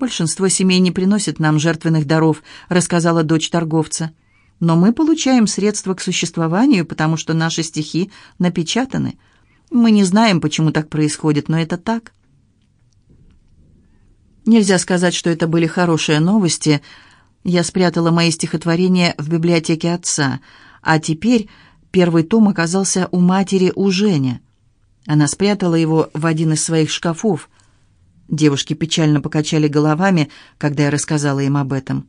«Большинство семей не приносит нам жертвенных даров», — рассказала дочь торговца. «Но мы получаем средства к существованию, потому что наши стихи напечатаны. Мы не знаем, почему так происходит, но это так». Нельзя сказать, что это были хорошие новости. Я спрятала мои стихотворения в библиотеке отца, а теперь первый том оказался у матери у Женя. Она спрятала его в один из своих шкафов. Девушки печально покачали головами, когда я рассказала им об этом.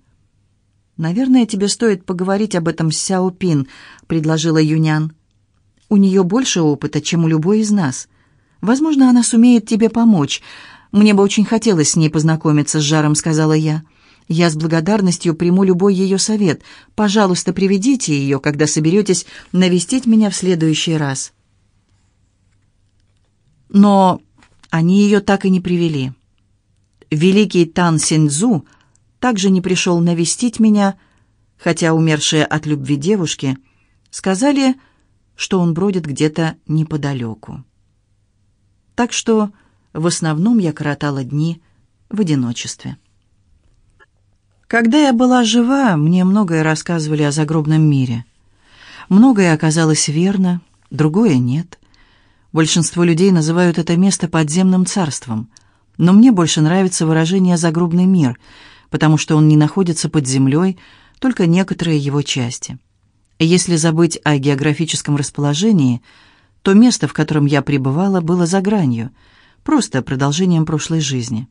«Наверное, тебе стоит поговорить об этом с Сяо Пин», — предложила Юнян. «У нее больше опыта, чем у любой из нас. Возможно, она сумеет тебе помочь. Мне бы очень хотелось с ней познакомиться с Жаром», — сказала я. «Я с благодарностью приму любой ее совет. Пожалуйста, приведите ее, когда соберетесь навестить меня в следующий раз». Но они ее так и не привели. Великий Тан Синьцзу также не пришел навестить меня, хотя умершие от любви девушки сказали, что он бродит где-то неподалеку. Так что в основном я коротала дни в одиночестве. Когда я была жива, мне многое рассказывали о загробном мире. Многое оказалось верно, другое нет. Большинство людей называют это место подземным царством. Но мне больше нравится выражение «загробный мир», потому что он не находится под землей, только некоторые его части. Если забыть о географическом расположении, то место, в котором я пребывала, было за гранью, просто продолжением прошлой жизни.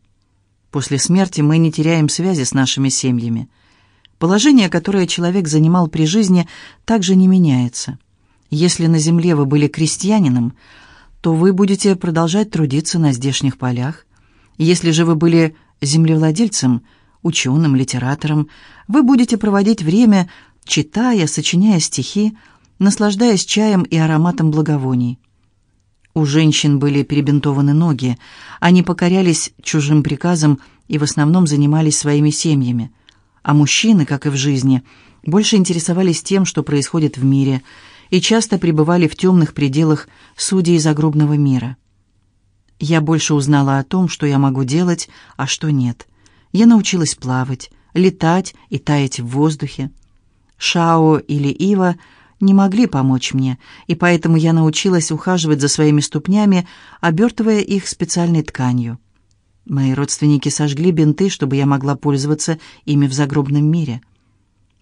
После смерти мы не теряем связи с нашими семьями. Положение, которое человек занимал при жизни, также не меняется. Если на земле вы были крестьянином, то вы будете продолжать трудиться на здешних полях. Если же вы были землевладельцем, ученым, литератором, вы будете проводить время, читая, сочиняя стихи, наслаждаясь чаем и ароматом благовоний. У женщин были перебинтованы ноги, они покорялись чужим приказам и в основном занимались своими семьями. А мужчины, как и в жизни, больше интересовались тем, что происходит в мире – и часто пребывали в темных пределах судей загробного мира. Я больше узнала о том, что я могу делать, а что нет. Я научилась плавать, летать и таять в воздухе. Шао или Ива не могли помочь мне, и поэтому я научилась ухаживать за своими ступнями, обертывая их специальной тканью. Мои родственники сожгли бинты, чтобы я могла пользоваться ими в загробном мире.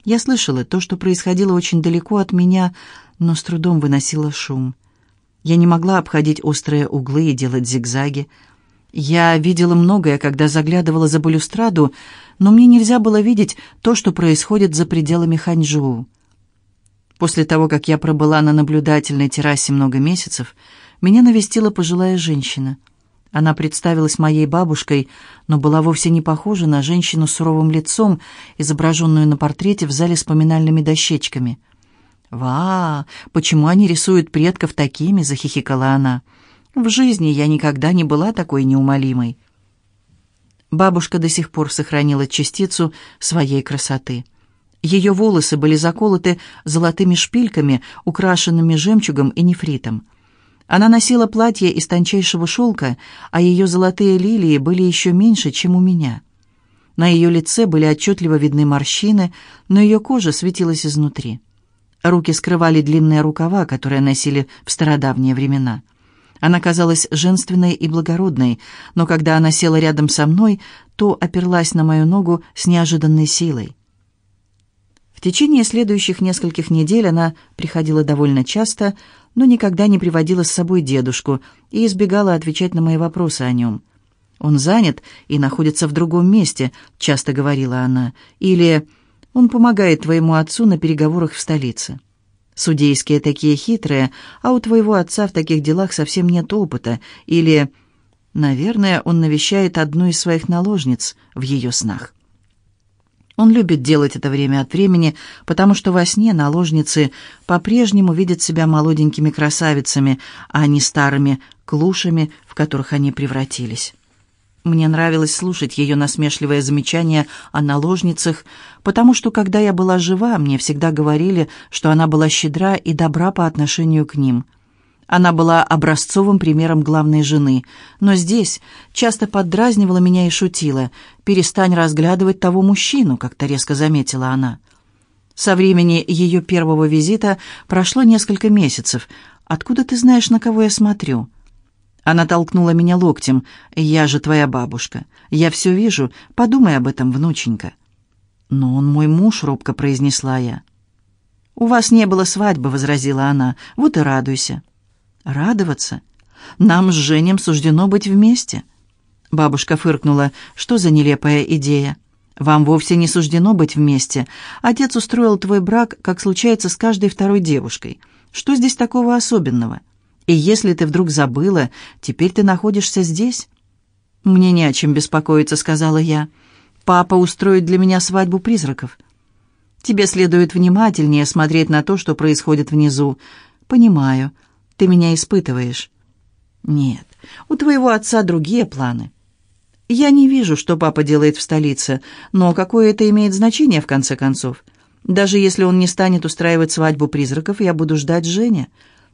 Я слышала то, что происходило очень далеко от меня, но с трудом выносила шум. Я не могла обходить острые углы и делать зигзаги. Я видела многое, когда заглядывала за балюстраду, но мне нельзя было видеть то, что происходит за пределами Ханчжоу. После того, как я пробыла на наблюдательной террасе много месяцев, меня навестила пожилая женщина. Она представилась моей бабушкой, но была вовсе не похожа на женщину с суровым лицом, изображенную на портрете в зале с поминальными дощечками. «Ва, почему они рисуют предков такими?» — захихикала она. «В жизни я никогда не была такой неумолимой». Бабушка до сих пор сохранила частицу своей красоты. Ее волосы были заколоты золотыми шпильками, украшенными жемчугом и нефритом. Она носила платье из тончайшего шелка, а ее золотые лилии были еще меньше, чем у меня. На ее лице были отчетливо видны морщины, но ее кожа светилась изнутри. Руки скрывали длинные рукава, которые носили в стародавние времена. Она казалась женственной и благородной, но когда она села рядом со мной, то оперлась на мою ногу с неожиданной силой. В течение следующих нескольких недель она приходила довольно часто, но никогда не приводила с собой дедушку и избегала отвечать на мои вопросы о нем. «Он занят и находится в другом месте», — часто говорила она, или он помогает твоему отцу на переговорах в столице. Судейские такие хитрые, а у твоего отца в таких делах совсем нет опыта. Или, наверное, он навещает одну из своих наложниц в ее снах. Он любит делать это время от времени, потому что во сне наложницы по-прежнему видят себя молоденькими красавицами, а не старыми клушами, в которых они превратились. Мне нравилось слушать ее насмешливое замечание о наложницах, потому что, когда я была жива, мне всегда говорили, что она была щедра и добра по отношению к ним. Она была образцовым примером главной жены, но здесь часто поддразнивала меня и шутила. «Перестань разглядывать того мужчину», — как-то резко заметила она. Со времени ее первого визита прошло несколько месяцев. «Откуда ты знаешь, на кого я смотрю?» Она толкнула меня локтем. «Я же твоя бабушка. Я все вижу. Подумай об этом, внученька». «Но он мой муж», — робко произнесла я. «У вас не было свадьбы», — возразила она. «Вот и радуйся». «Радоваться? Нам с Женем суждено быть вместе». Бабушка фыркнула. «Что за нелепая идея? Вам вовсе не суждено быть вместе. Отец устроил твой брак, как случается с каждой второй девушкой. Что здесь такого особенного? И если ты вдруг забыла, теперь ты находишься здесь?» «Мне не о чем беспокоиться», — сказала я. «Папа устроит для меня свадьбу призраков». Тебе следует внимательнее смотреть на то, что происходит внизу. Понимаю, ты меня испытываешь. Нет, у твоего отца другие планы. Я не вижу, что папа делает в столице, но какое это имеет значение в конце концов? Даже если он не станет устраивать свадьбу призраков, я буду ждать Женя.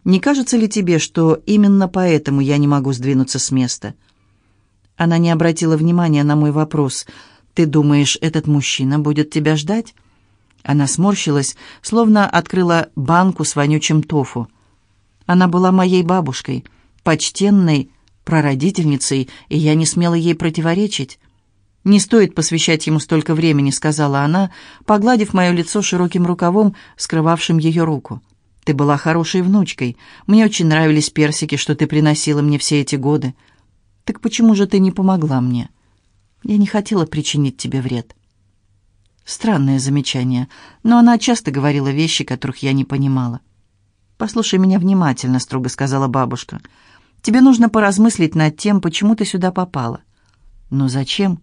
Не кажется ли тебе, что именно поэтому я не могу сдвинуться с места?» Она не обратила внимания на мой вопрос. «Ты думаешь, этот мужчина будет тебя ждать?» Она сморщилась, словно открыла банку с вонючим тофу. Она была моей бабушкой, почтенной прародительницей, и я не смела ей противоречить. «Не стоит посвящать ему столько времени», — сказала она, погладив мое лицо широким рукавом, скрывавшим ее руку. «Ты была хорошей внучкой. Мне очень нравились персики, что ты приносила мне все эти годы. Так почему же ты не помогла мне? Я не хотела причинить тебе вред». Странное замечание, но она часто говорила вещи, которых я не понимала. «Послушай меня внимательно», — строго сказала бабушка. «Тебе нужно поразмыслить над тем, почему ты сюда попала». «Но зачем?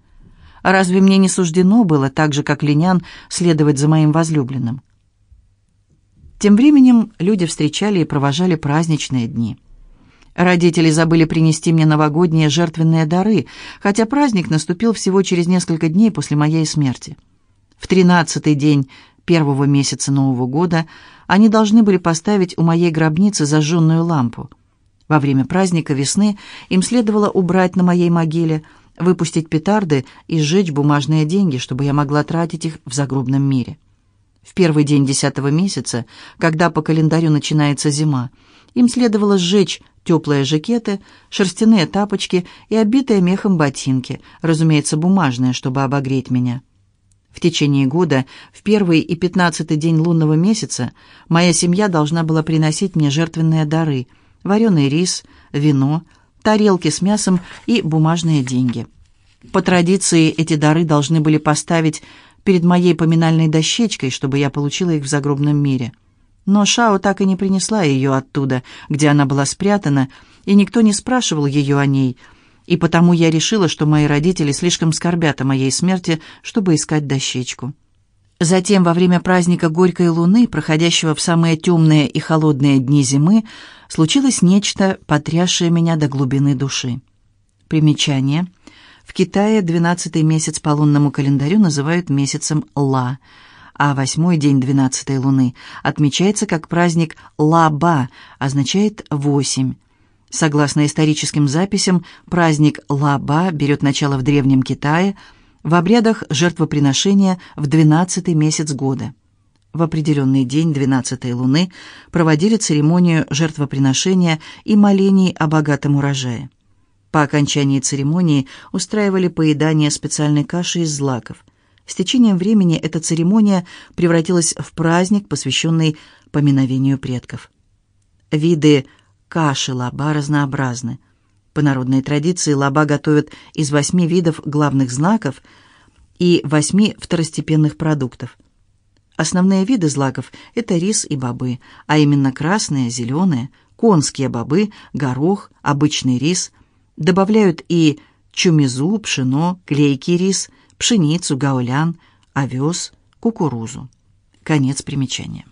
Разве мне не суждено было, так же, как Линян, следовать за моим возлюбленным?» Тем временем люди встречали и провожали праздничные дни. Родители забыли принести мне новогодние жертвенные дары, хотя праздник наступил всего через несколько дней после моей смерти. В тринадцатый день первого месяца Нового года они должны были поставить у моей гробницы зажженную лампу. Во время праздника весны им следовало убрать на моей могиле, выпустить петарды и сжечь бумажные деньги, чтобы я могла тратить их в загробном мире. В первый день десятого месяца, когда по календарю начинается зима, им следовало сжечь теплые жакеты, шерстяные тапочки и обитые мехом ботинки, разумеется, бумажные, чтобы обогреть меня. В течение года, в первый и пятнадцатый день лунного месяца, моя семья должна была приносить мне жертвенные дары – вареный рис, вино, тарелки с мясом и бумажные деньги. По традиции эти дары должны были поставить перед моей поминальной дощечкой, чтобы я получила их в загробном мире. Но Шао так и не принесла ее оттуда, где она была спрятана, и никто не спрашивал ее о ней – и потому я решила, что мои родители слишком скорбят о моей смерти, чтобы искать дощечку. Затем, во время праздника Горькой Луны, проходящего в самые темные и холодные дни зимы, случилось нечто, потрясшее меня до глубины души. Примечание. В Китае двенадцатый месяц по лунному календарю называют месяцем Ла, а восьмой день двенадцатой луны отмечается как праздник Ла-Ба, означает «восемь». Согласно историческим записям, праздник Лаба берет начало в Древнем Китае в обрядах жертвоприношения в 12-й месяц года. В определенный день 12-й луны проводили церемонию жертвоприношения и молений о богатом урожае. По окончании церемонии устраивали поедание специальной каши из злаков. С течением времени эта церемония превратилась в праздник, посвященный поминовению предков. Виды Каши лаба разнообразны. По народной традиции лаба готовят из восьми видов главных знаков и восьми второстепенных продуктов. Основные виды злаков – это рис и бобы, а именно красные, зеленые, конские бобы, горох, обычный рис. Добавляют и чумизу, пшено, клейкий рис, пшеницу, гаулян, овес, кукурузу. Конец примечания.